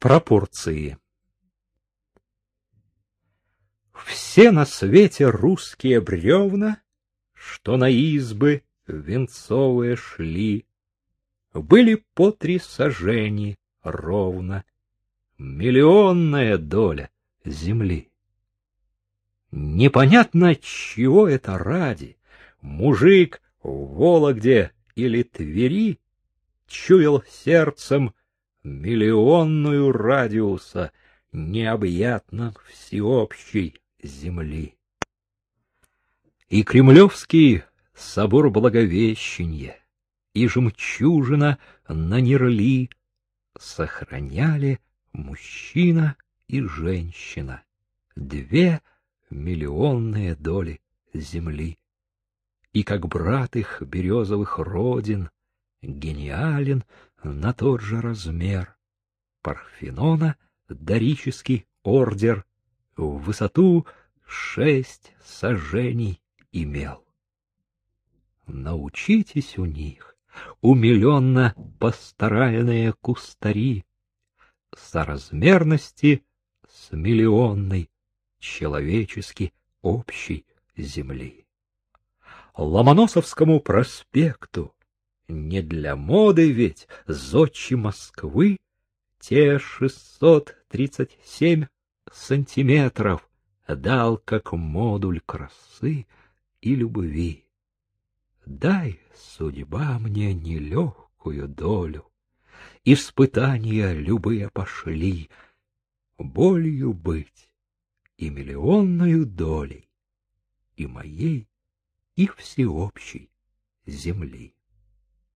Пропорции. Все на свете русские бревна, Что на избы венцовые шли, Были по три сажени ровно, Миллионная доля земли. Непонятно, чего это ради, Мужик в Вологде или Твери Чуял сердцем миллионную радиуса Необъятно всеобщей земли. И Кремлевский собор Благовещения, и жемчужина на Нерли сохраняли мужчина и женщина, две миллионные доли земли. И как брат их березовых родин, гениален на тот же размер, Парфенона дорический ордер в высоту шесть сажений имел. Научитесь у них, умиленно пасторальные кустари, соразмерности с миллионной человечески общей земли. Ломоносовскому проспекту не для моды ведь зодчи Москвы те шестьсот тридцать семь сантиметров дал как модуль красы и любви. Дай, судьба, мне нелегкую долю, Испытания любые пошли, Болью быть и миллионную долей, И моей, и всеобщей земли.